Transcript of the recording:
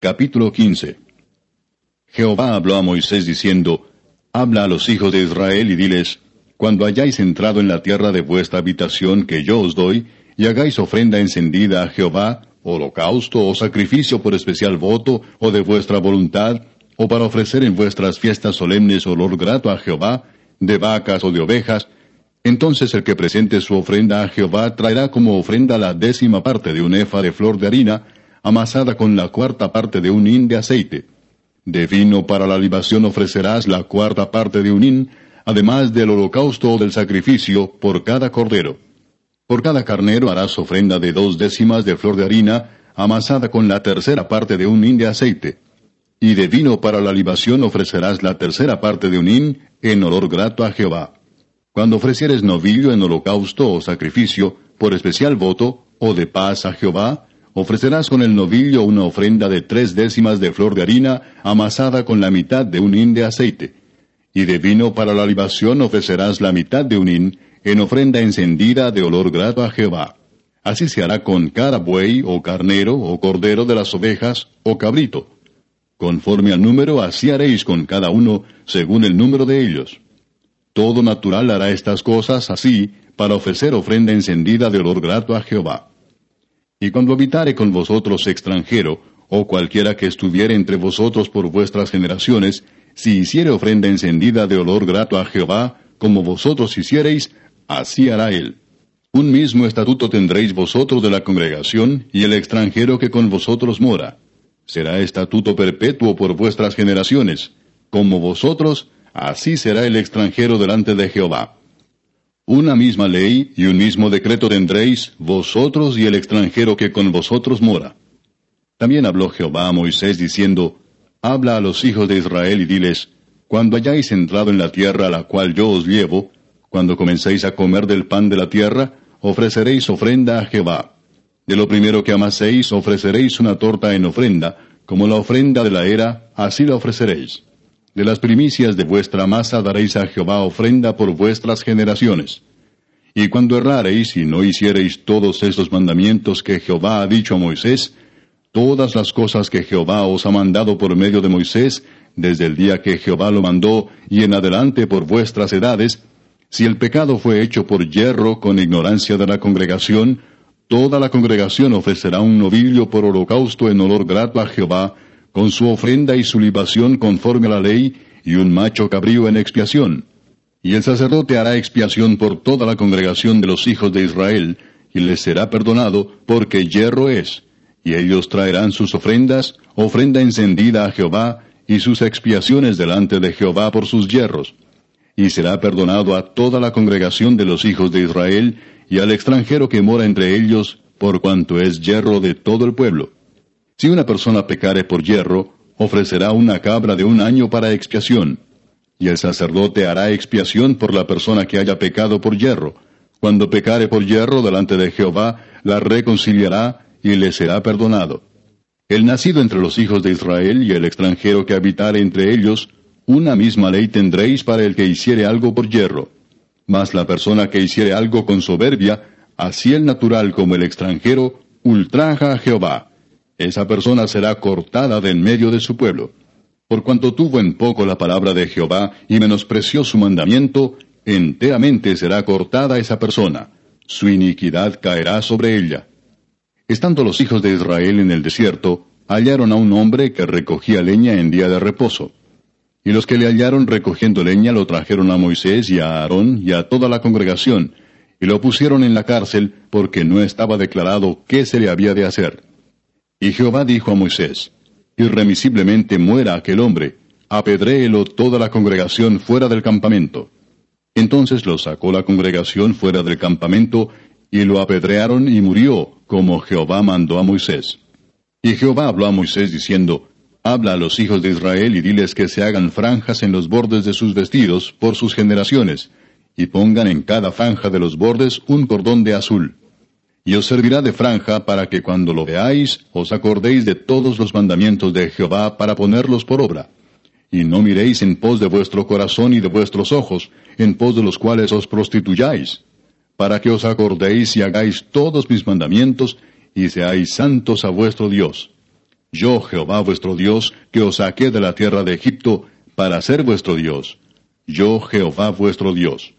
Capítulo 15 Jehová habló a Moisés diciendo, Habla a los hijos de Israel y diles, Cuando hayáis entrado en la tierra de vuestra habitación que yo os doy, y hagáis ofrenda encendida a Jehová, holocausto o sacrificio por especial voto o de vuestra voluntad, o para ofrecer en vuestras fiestas solemnes olor grato a Jehová, de vacas o de ovejas, entonces el que presente su ofrenda a Jehová traerá como ofrenda la décima parte de un efa de flor de harina, amasada con la cuarta parte de un hin de aceite. De vino para la libación ofrecerás la cuarta parte de un hin, además del holocausto o del sacrificio, por cada cordero. Por cada carnero harás ofrenda de dos décimas de flor de harina, amasada con la tercera parte de un hin de aceite. Y de vino para la libación ofrecerás la tercera parte de un hin, en olor grato a Jehová. Cuando ofrecieres novillo en holocausto o sacrificio, por especial voto, o de paz a Jehová, Ofrecerás con el novillo una ofrenda de tres décimas de flor de harina amasada con la mitad de un hin de aceite. Y de vino para la libación ofrecerás la mitad de un hin en ofrenda encendida de olor grato a Jehová. Así se hará con cada buey o carnero o cordero de las ovejas o cabrito. Conforme al número, así haréis con cada uno según el número de ellos. Todo natural hará estas cosas así para ofrecer ofrenda encendida de olor grato a Jehová. Y cuando habitare con vosotros extranjero, o cualquiera que estuviere entre vosotros por vuestras generaciones, si hiciere ofrenda encendida de olor grato a Jehová, como vosotros hiciereis, así hará él. Un mismo estatuto tendréis vosotros de la congregación y el extranjero que con vosotros mora. Será estatuto perpetuo por vuestras generaciones. Como vosotros, así será el extranjero delante de Jehová. Una misma ley y un mismo decreto tendréis vosotros y el extranjero que con vosotros mora. También habló Jehová a Moisés diciendo, Habla a los hijos de Israel y diles, Cuando hayáis entrado en la tierra a la cual yo os llevo, cuando comencéis a comer del pan de la tierra, ofreceréis ofrenda a Jehová. De lo primero que amaséis ofreceréis una torta en ofrenda, como la ofrenda de la era, así la ofreceréis. De las primicias de vuestra masa daréis a Jehová ofrenda por vuestras generaciones. Y cuando errareis y no hiciereis todos estos mandamientos que Jehová ha dicho a Moisés, todas las cosas que Jehová os ha mandado por medio de Moisés, desde el día que Jehová lo mandó y en adelante por vuestras edades, si el pecado fue hecho por hierro con ignorancia de la congregación, toda la congregación ofrecerá un novillo por holocausto en olor grato a Jehová, con su ofrenda y su libación conforme a la ley, y un macho cabrío en expiación. Y el sacerdote hará expiación por toda la congregación de los hijos de Israel, y les será perdonado, porque hierro es. Y ellos traerán sus ofrendas, ofrenda encendida a Jehová, y sus expiaciones delante de Jehová por sus hierros. Y será perdonado a toda la congregación de los hijos de Israel, y al extranjero que mora entre ellos, por cuanto es hierro de todo el pueblo. Si una persona pecare por hierro, ofrecerá una cabra de un año para expiación, y el sacerdote hará expiación por la persona que haya pecado por hierro. Cuando pecare por hierro delante de Jehová, la reconciliará y le será perdonado. El nacido entre los hijos de Israel y el extranjero que habitare entre ellos, una misma ley tendréis para el que hiciere algo por hierro. Mas la persona que hiciere algo con soberbia, así el natural como el extranjero, ultraja a Jehová esa persona será cortada de en medio de su pueblo. Por cuanto tuvo en poco la palabra de Jehová y menospreció su mandamiento, enteramente será cortada esa persona. Su iniquidad caerá sobre ella. Estando los hijos de Israel en el desierto, hallaron a un hombre que recogía leña en día de reposo. Y los que le hallaron recogiendo leña lo trajeron a Moisés y a Aarón y a toda la congregación, y lo pusieron en la cárcel porque no estaba declarado qué se le había de hacer. Y Jehová dijo a Moisés, Irremisiblemente muera aquel hombre, apedréelo toda la congregación fuera del campamento. Entonces lo sacó la congregación fuera del campamento, y lo apedrearon y murió, como Jehová mandó a Moisés. Y Jehová habló a Moisés diciendo, Habla a los hijos de Israel y diles que se hagan franjas en los bordes de sus vestidos por sus generaciones, y pongan en cada franja de los bordes un cordón de azul y os servirá de franja para que cuando lo veáis os acordéis de todos los mandamientos de Jehová para ponerlos por obra. Y no miréis en pos de vuestro corazón y de vuestros ojos, en pos de los cuales os prostituyáis, para que os acordéis y hagáis todos mis mandamientos, y seáis santos a vuestro Dios. Yo, Jehová vuestro Dios, que os saqué de la tierra de Egipto, para ser vuestro Dios. Yo, Jehová vuestro Dios.